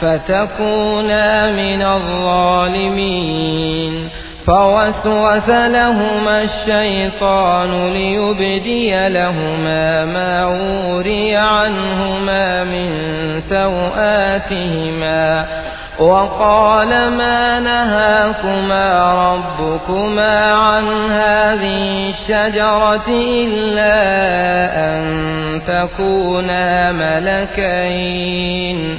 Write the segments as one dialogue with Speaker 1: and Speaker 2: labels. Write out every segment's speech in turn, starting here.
Speaker 1: فتكونا من الظالمين. فوسوس لهما الشيطان ليبدي لهما ما وري عنهما من سوآتهما. وقال ما نهاكما ربكما عن هذه الشجرة إلا أن تكونا ملكين.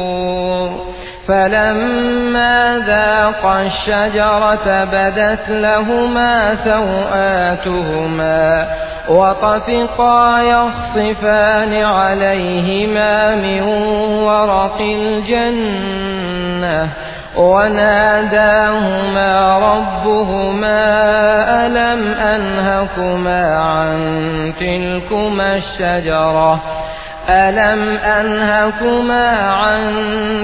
Speaker 1: فلما ذاقا الشجرة بدت لهما سوآتهما وطفقا يخصفان عليهما من ورق الجنة وناداهما ربهما ألم أنهكما عن تلكما الشجرة ألم أنهكما عن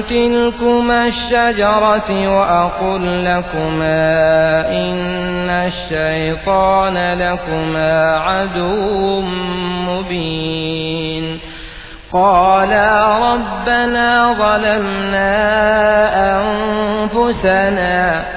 Speaker 1: تلكما الشجرة وأقل لكما إن الشيطان لكما عدو مبين قالا ربنا ظلمنا أنفسنا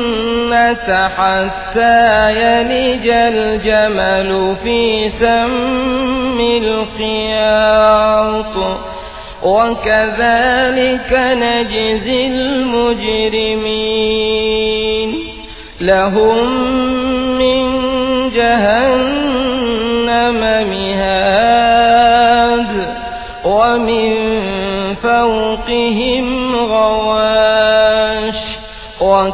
Speaker 1: حتى يلج الجمل في سم الخيام وكذلك نجزي المجرمين. لهم من جهنم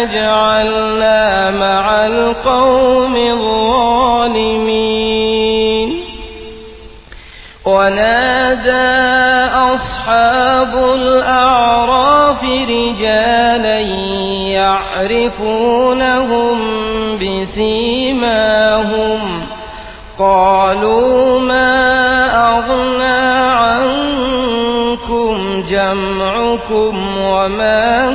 Speaker 1: لا تجعلنا مع القوم الظالمين. ونادى أصحاب الأعراف رجالا يعرفونهم بسيماهم. قالوا ما أغنى عنكم جمعكم وما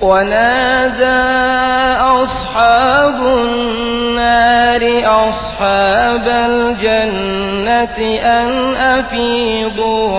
Speaker 1: ونادى أصحاب النار أصحاب الجنة أن أفيضوا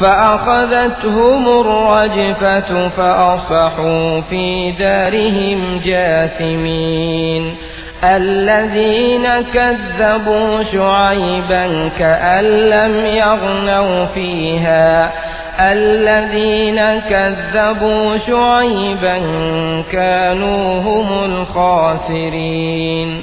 Speaker 1: فأخذتهم الرجفة فأصحوا في دارهم جاثمين. الذين كذبوا شعيبا كأن لم يغنوا فيها. الذين كذبوا شعيبا كانوا هم الخاسرين.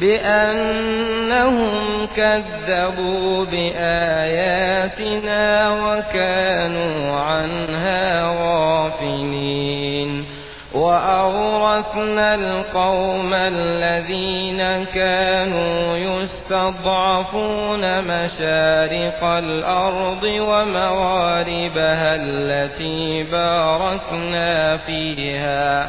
Speaker 1: بأنهم كذبوا بآياتنا وكانوا عنها غافلين. وأورثنا القوم الذين كانوا يستضعفون مشارق الأرض ومغاربها التي باركنا فيها.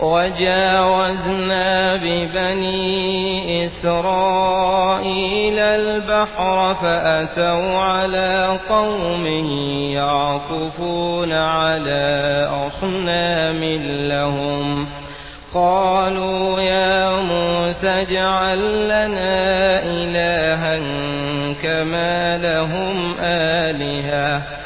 Speaker 1: وجاوزنا ببني إسرائيل البحر فأتوا على قوم يعكفون على أصنام لهم. قالوا يا موسى اجعل لنا إلها كما لهم آلهة.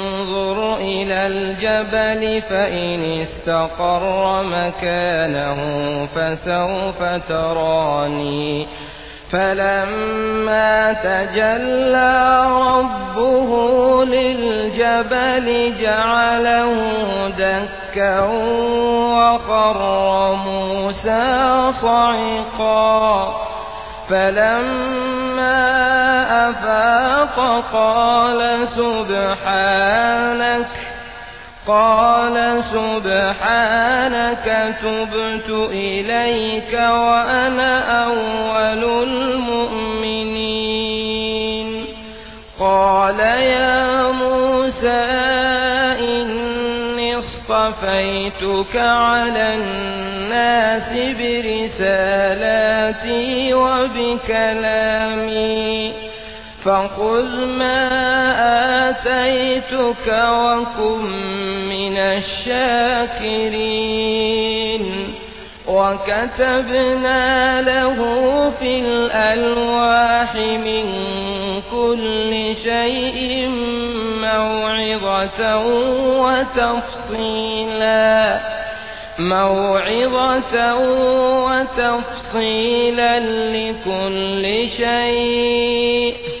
Speaker 1: إلى الجبل فإن استقر مكانه فسوف تراني فلما تجلى ربه للجبل جعله دكا وخر موسى صعقا فلما أفاق قال سبحانك قال سبحانك تبت إليك وأنا أول المؤمنين. قال يا موسى إني اصطفيتك على الناس برسالاتي وبكلامي. فخذ ما آتيتك وكن من الشاكرين. وكتبنا له في الألواح من كل شيء موعظة وتفصيلا. موعظة وتفصيلا لكل شيء.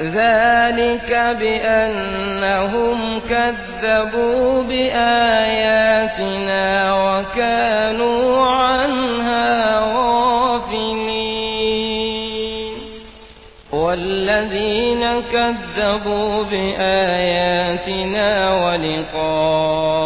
Speaker 1: ذلك بأنهم كذبوا بآياتنا وكانوا عنها غافلين والذين كذبوا بآياتنا ولقاء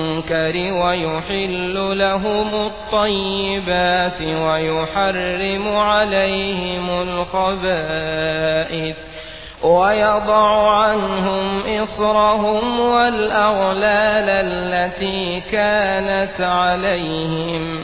Speaker 1: ويحل لهم الطيبات ويحرم عليهم الخبائث ويضع عنهم إصرهم والأغلال التي كانت عليهم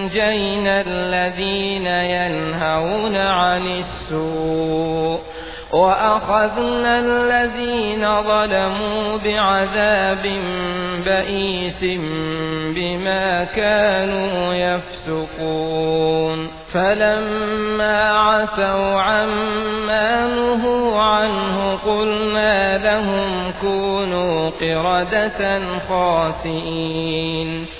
Speaker 1: أنجينا الذين ينهون عن السوء وأخذنا الذين ظلموا بعذاب بئيس بما كانوا يفسقون. فلما عتوا عما نهوا عنه قلنا لهم كونوا قردة خاسئين.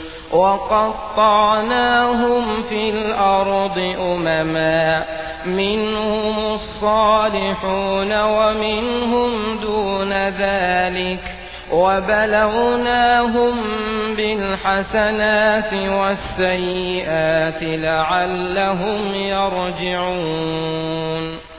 Speaker 1: وقطعناهم في الأرض أمما منهم الصالحون ومنهم دون ذلك وبلوناهم بالحسنات والسيئات لعلهم يرجعون.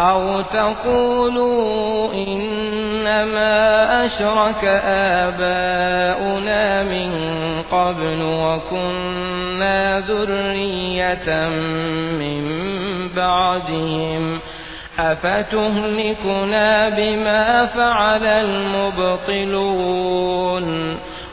Speaker 1: أو تقولوا إنما أشرك آباؤنا من قبل وكنا ذرية من بعدهم أفتهلكنا بما فعل المبطلون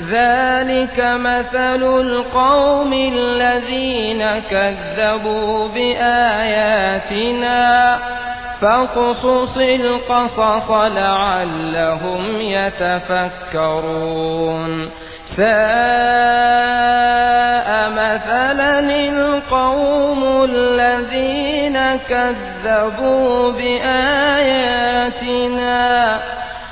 Speaker 1: ذلك مثل القوم الذين كذبوا بآياتنا فاقصص القصص لعلهم يتفكرون. ساء مثلا القوم الذين كذبوا بآياتنا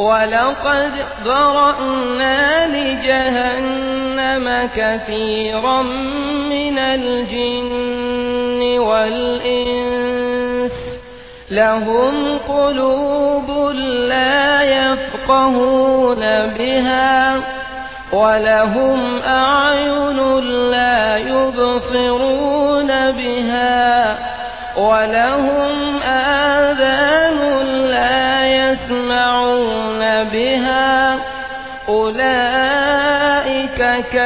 Speaker 1: ولقد ذرأنا لجهنم كثيرا من الجن والإنس لهم قلوب لا يفقهون بها ولهم أعين لا يبصرون بها ولهم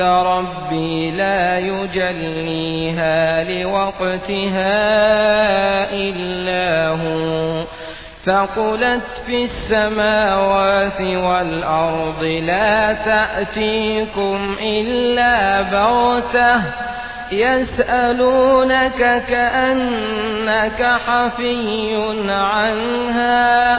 Speaker 1: ربي لا يجليها لوقتها إلا هو. ثقلت في السماوات والأرض لا تأتيكم إلا بغتة. يسألونك كأنك حفي عنها.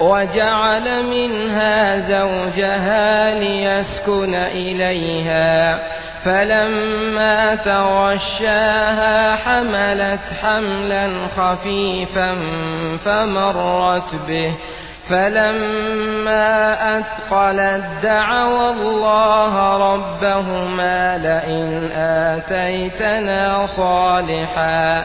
Speaker 1: وجعل منها زوجها ليسكن إليها. فلما تغشاها حملت حملا خفيفا فمرت به. فلما أثقلت دعوا الله ربهما لئن آتيتنا صالحا.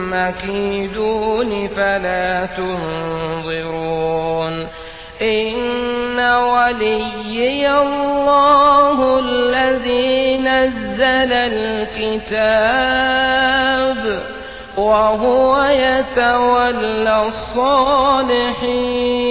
Speaker 1: كيدون فلا تنظرون. إن وليي الله الذي نزل الكتاب وهو يتولى الصالحين.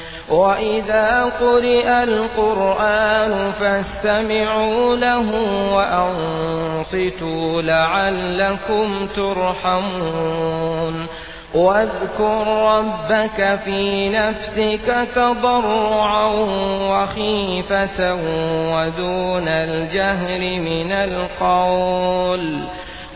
Speaker 1: وإذا قرئ القرآن فاستمعوا له وأنصتوا لعلكم ترحمون واذكر ربك في نفسك تضرعا وخيفة ودون الجهر من القول